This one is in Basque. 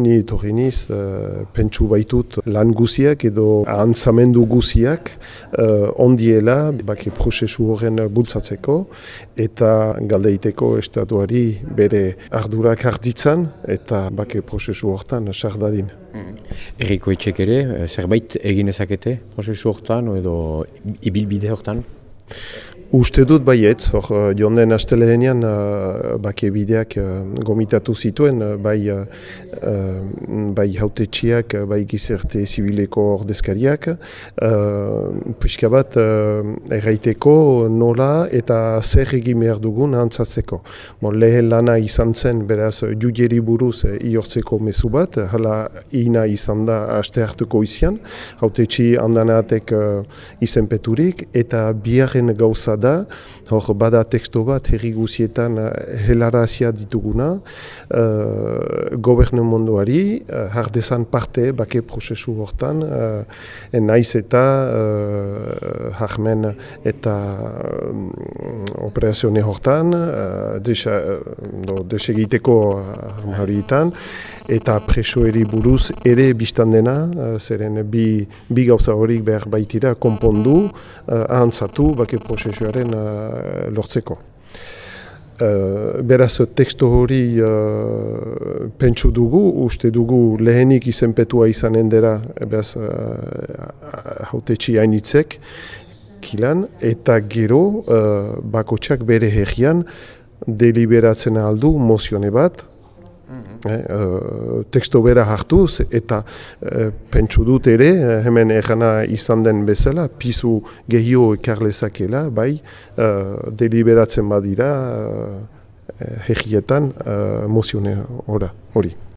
ni etorri niz, uh, pentsu baitut lan guziak edo antzamendu guziak uh, ondiela bake prozesu horren bultzatzeko eta galdeiteko estatuari bere ardurak hartitzan eta bake prozesu hortan sardadin. Eriko etxek ere, zerbait egin ezakete prozesu hortan edo ibilbide hortan? Uste dut baiet, hor uh, joan den astelehenean uh, bake bideak uh, gomitatu zituen, uh, bai, uh, bai hautetxiak, bai gizerte zibileko ordezkariak, uh, pixka bat uh, erraiteko nola eta zer egin behar dugun antzatzeko. Bon, lehen lana izan zen, beraz, jugeri buruz uh, iortzeko mezu bat, hala ina izan da aste hartuko izian, hautetxi handanatek uh, izenpeturik, eta biharren gauza da, hor bada teksto bat herri guzietan uh, helarazia dituguna uh, gobernu munduari uh, hardezan parte bake prozesu hortan uh, naiz eta uh, harmen eta um, operazione hortan uh, desegiteko uh, horietan eta presoeri buruz ere biztan dena, uh, zeren bi, bi gauza horik behar baitira konpondu, uh, ahantzatu bake prozesuaren uh, lortzeko. Uh, beraz, teksto hori uh, pentsu dugu, uste dugu lehenik izenpetua izanen dira, beraz, uh, hautetxi hainitzek, kilan, eta gero, uh, bakotxak bere herrian, deliberatzen aldu mozione bat, Eh, uh, teksto bera hartuz eta uh, pentsu dut ere hemen egana izan den bezala pizu gehio ekarlezakela bai uh, deliberatzen badira uh, herrietan uh, mozione hori.